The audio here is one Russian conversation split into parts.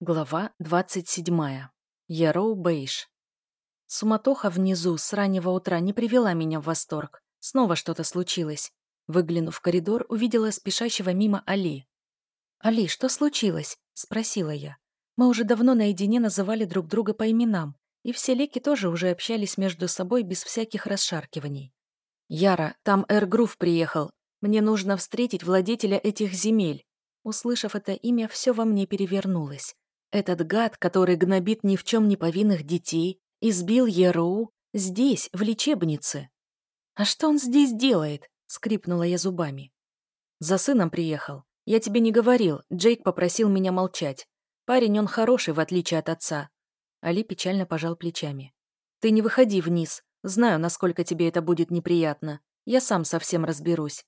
Глава 27. Яроу Бейш. Суматоха внизу с раннего утра не привела меня в восторг. Снова что-то случилось. Выглянув в коридор, увидела спешащего мимо Али. «Али, что случилось?» – спросила я. Мы уже давно наедине называли друг друга по именам, и все леки тоже уже общались между собой без всяких расшаркиваний. «Яра, там Эргрув приехал. Мне нужно встретить владетеля этих земель». Услышав это имя, все во мне перевернулось. Этот гад, который гнобит ни в чем не повинных детей, избил Ероу здесь, в лечебнице. «А что он здесь делает?» — скрипнула я зубами. «За сыном приехал. Я тебе не говорил, Джейк попросил меня молчать. Парень он хороший, в отличие от отца». Али печально пожал плечами. «Ты не выходи вниз. Знаю, насколько тебе это будет неприятно. Я сам совсем разберусь».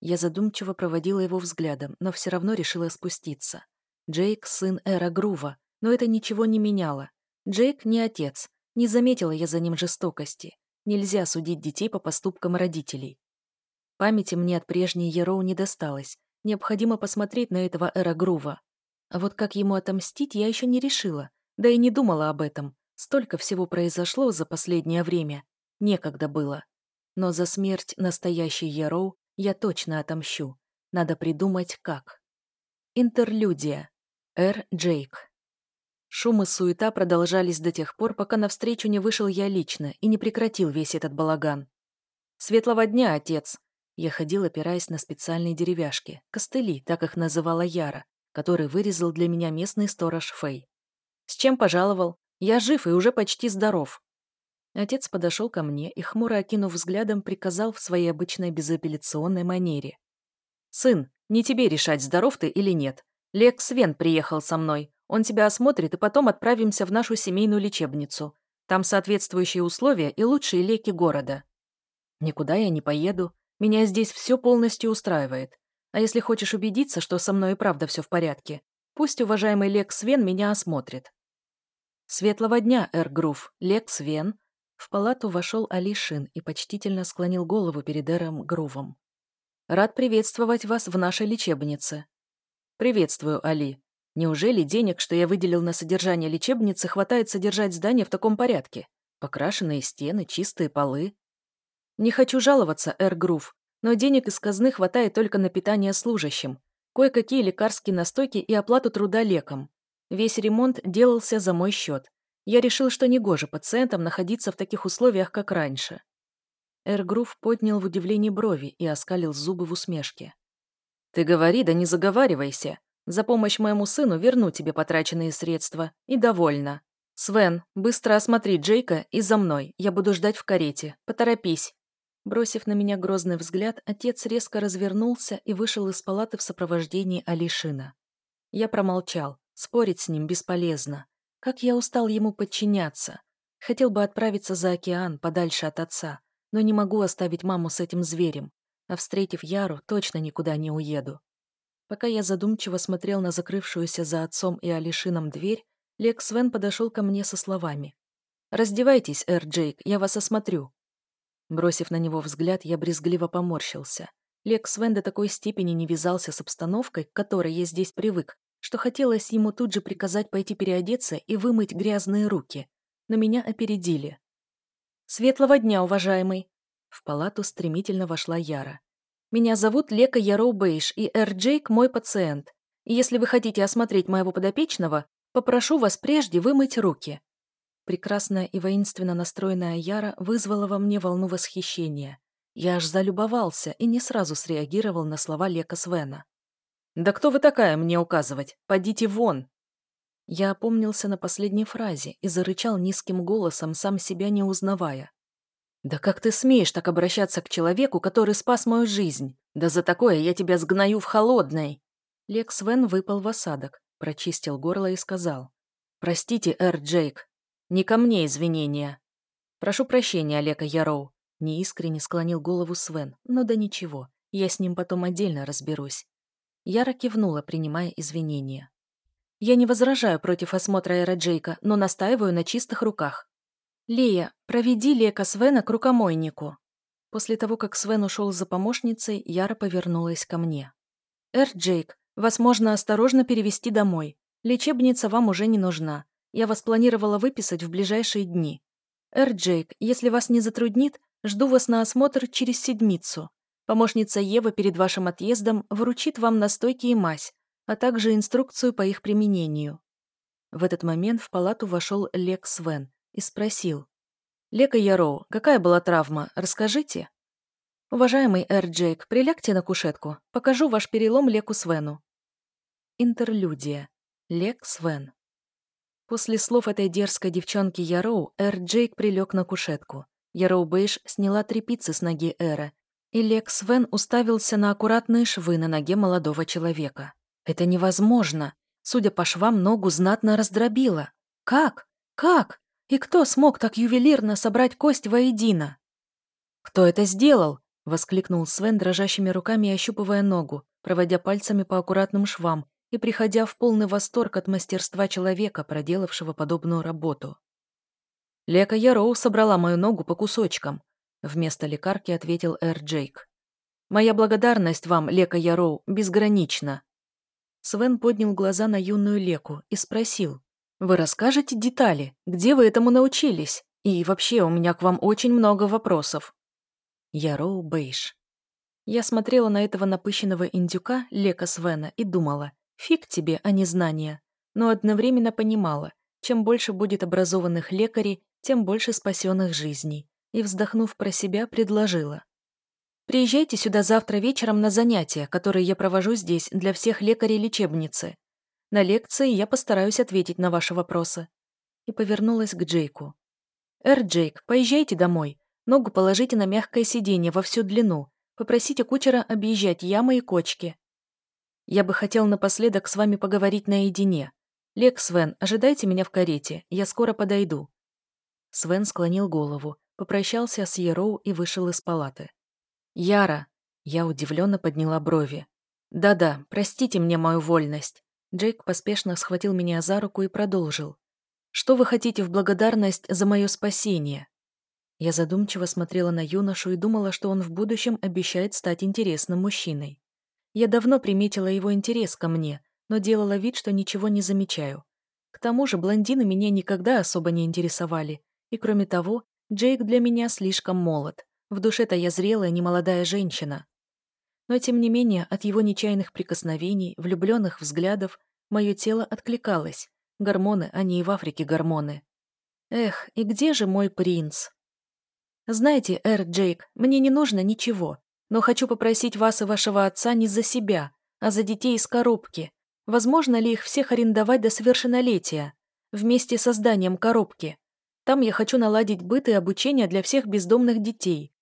Я задумчиво проводила его взглядом, но все равно решила спуститься. Джейк – сын Эра Грува, но это ничего не меняло. Джейк не отец. Не заметила я за ним жестокости. Нельзя судить детей по поступкам родителей. Памяти мне от прежней Ероу не досталось. Необходимо посмотреть на этого Эра Грува. А вот как ему отомстить, я еще не решила. Да и не думала об этом. Столько всего произошло за последнее время. Некогда было. Но за смерть настоящей Ероу я точно отомщу. Надо придумать, как. Интерлюдия. Эр Джейк. Шум и суета продолжались до тех пор, пока навстречу не вышел я лично и не прекратил весь этот балаган. «Светлого дня, отец!» Я ходил, опираясь на специальные деревяшки, костыли, так их называла Яра, который вырезал для меня местный сторож Фэй. «С чем пожаловал? Я жив и уже почти здоров». Отец подошел ко мне и, хмуро окинув взглядом, приказал в своей обычной безапелляционной манере. «Сын, не тебе решать, здоров ты или нет. Лекс Вен приехал со мной. Он тебя осмотрит, и потом отправимся в нашу семейную лечебницу. Там соответствующие условия и лучшие леки города. Никуда я не поеду. Меня здесь все полностью устраивает. А если хочешь убедиться, что со мной и правда все в порядке, пусть уважаемый Лекс Вен меня осмотрит. Светлого дня, Эр Грув. Лекс Вен. В палату вошел Алишин и почтительно склонил голову перед Эром Грувом. Рад приветствовать вас в нашей лечебнице. «Приветствую, Али. Неужели денег, что я выделил на содержание лечебницы, хватает содержать здание в таком порядке? Покрашенные стены, чистые полы?» «Не хочу жаловаться, Эр Грув, но денег из казны хватает только на питание служащим, кое-какие лекарские настойки и оплату труда лекам. Весь ремонт делался за мой счет. Я решил, что негоже пациентам находиться в таких условиях, как раньше». Эр Грув поднял в удивлении брови и оскалил зубы в усмешке. «Ты говори, да не заговаривайся. За помощь моему сыну верну тебе потраченные средства. И довольна. Свен, быстро осмотри Джейка и за мной. Я буду ждать в карете. Поторопись». Бросив на меня грозный взгляд, отец резко развернулся и вышел из палаты в сопровождении Алишина. Я промолчал. Спорить с ним бесполезно. Как я устал ему подчиняться. Хотел бы отправиться за океан, подальше от отца, но не могу оставить маму с этим зверем а встретив Яру, точно никуда не уеду. Пока я задумчиво смотрел на закрывшуюся за отцом и Алишином дверь, Лекс Свен подошел ко мне со словами. «Раздевайтесь, Эр Джейк, я вас осмотрю». Бросив на него взгляд, я брезгливо поморщился. Лекс Свен до такой степени не вязался с обстановкой, к которой я здесь привык, что хотелось ему тут же приказать пойти переодеться и вымыть грязные руки. Но меня опередили. «Светлого дня, уважаемый!» В палату стремительно вошла Яра. «Меня зовут Лека Яроу Бейш, и Эр Джейк мой пациент. И если вы хотите осмотреть моего подопечного, попрошу вас прежде вымыть руки». Прекрасная и воинственно настроенная Яра вызвала во мне волну восхищения. Я аж залюбовался и не сразу среагировал на слова Лека Свена. «Да кто вы такая мне указывать? Подите вон!» Я опомнился на последней фразе и зарычал низким голосом, сам себя не узнавая. «Да как ты смеешь так обращаться к человеку, который спас мою жизнь? Да за такое я тебя сгною в холодной!» Лекс Вен выпал в осадок, прочистил горло и сказал. «Простите, Эр Джейк. Не ко мне извинения. Прошу прощения, Олега Яроу». Неискренне склонил голову Свен, но да ничего, я с ним потом отдельно разберусь. Яра кивнула, принимая извинения. «Я не возражаю против осмотра Эра Джейка, но настаиваю на чистых руках. «Лея, проведи Лека Свена к рукомойнику». После того, как Свен ушел за помощницей, Яра повернулась ко мне. «Эр Джейк, вас можно осторожно перевести домой. Лечебница вам уже не нужна. Я вас планировала выписать в ближайшие дни. Эр Джейк, если вас не затруднит, жду вас на осмотр через седмицу. Помощница Ева перед вашим отъездом вручит вам настойки и мазь, а также инструкцию по их применению. В этот момент в палату вошел Лек Свен и спросил. «Лека Яроу, какая была травма? Расскажите». «Уважаемый Эр Джейк, прилягте на кушетку. Покажу ваш перелом Леку Свену». Интерлюдия. Лек Свен. После слов этой дерзкой девчонки Яроу, Эр Джейк прилег на кушетку. Яроу Бейш сняла трепицы с ноги Эра, и Лек Свен уставился на аккуратные швы на ноге молодого человека. «Это невозможно. Судя по швам, ногу знатно раздробило. Как? Как? И кто смог так ювелирно собрать кость воедино? «Кто это сделал?» — воскликнул Свен дрожащими руками, ощупывая ногу, проводя пальцами по аккуратным швам и приходя в полный восторг от мастерства человека, проделавшего подобную работу. «Лека Яроу собрала мою ногу по кусочкам», — вместо лекарки ответил Эр Джейк. «Моя благодарность вам, Лека Яроу, безгранична». Свен поднял глаза на юную Леку и спросил. «Вы расскажете детали? Где вы этому научились? И вообще, у меня к вам очень много вопросов». Я Роу Бейш. Я смотрела на этого напыщенного индюка, Лека Свена, и думала, фиг тебе, а не знания. Но одновременно понимала, чем больше будет образованных лекарей, тем больше спасенных жизней. И, вздохнув про себя, предложила. Приезжайте сюда завтра вечером на занятия, которые я провожу здесь для всех лекарей лечебницы. На лекции я постараюсь ответить на ваши вопросы». И повернулась к Джейку. «Эр, Джейк, поезжайте домой. Ногу положите на мягкое сиденье во всю длину. Попросите кучера объезжать ямы и кочки. Я бы хотел напоследок с вами поговорить наедине. Лек, Свен, ожидайте меня в карете. Я скоро подойду». Свен склонил голову, попрощался с Ероу и вышел из палаты. «Яра!» Я удивленно подняла брови. «Да-да, простите мне мою вольность». Джейк поспешно схватил меня за руку и продолжил. «Что вы хотите в благодарность за мое спасение?» Я задумчиво смотрела на юношу и думала, что он в будущем обещает стать интересным мужчиной. Я давно приметила его интерес ко мне, но делала вид, что ничего не замечаю. К тому же блондины меня никогда особо не интересовали, и кроме того, Джейк для меня слишком молод. В душе-то я зрелая, немолодая женщина. Но, тем не менее, от его нечаянных прикосновений, влюбленных взглядов, мое тело откликалось. Гормоны, они и в Африке гормоны. Эх, и где же мой принц? Знаете, Эр Джейк, мне не нужно ничего, но хочу попросить вас и вашего отца не за себя, а за детей из коробки. Возможно ли их всех арендовать до совершеннолетия? Вместе с созданием коробки. Там я хочу наладить быт и обучение для всех бездомных детей.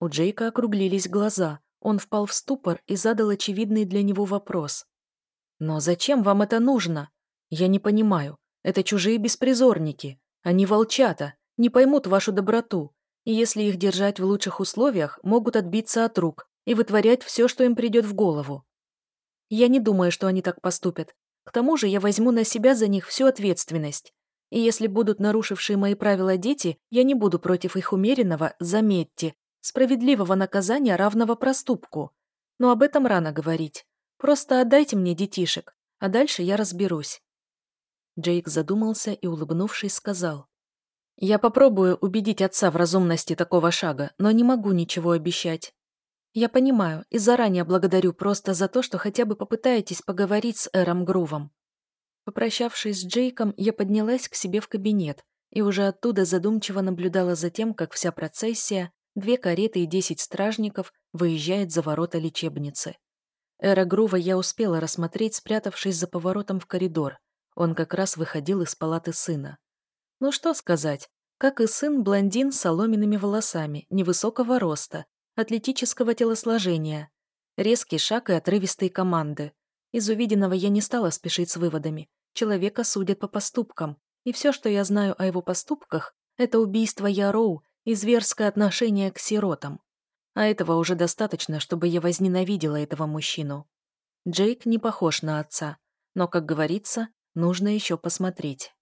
У Джейка округлились глаза. Он впал в ступор и задал очевидный для него вопрос. «Но зачем вам это нужно? Я не понимаю. Это чужие беспризорники. Они волчата, не поймут вашу доброту. И если их держать в лучших условиях, могут отбиться от рук и вытворять все, что им придет в голову. Я не думаю, что они так поступят. К тому же я возьму на себя за них всю ответственность. И если будут нарушившие мои правила дети, я не буду против их умеренного, заметьте, справедливого наказания равного проступку. Но об этом рано говорить. Просто отдайте мне детишек, а дальше я разберусь». Джейк задумался и, улыбнувшись, сказал. «Я попробую убедить отца в разумности такого шага, но не могу ничего обещать. Я понимаю и заранее благодарю просто за то, что хотя бы попытаетесь поговорить с Эром Грувом». Попрощавшись с Джейком, я поднялась к себе в кабинет и уже оттуда задумчиво наблюдала за тем, как вся процессия, Две кареты и десять стражников выезжает за ворота лечебницы. Эра Грува я успела рассмотреть, спрятавшись за поворотом в коридор. Он как раз выходил из палаты сына. Ну что сказать, как и сын, блондин с соломенными волосами, невысокого роста, атлетического телосложения, резкий шаг и отрывистые команды. Из увиденного я не стала спешить с выводами. Человека судят по поступкам, и все, что я знаю о его поступках, это убийство Яроу и зверское отношение к сиротам. А этого уже достаточно, чтобы я возненавидела этого мужчину. Джейк не похож на отца, но, как говорится, нужно еще посмотреть.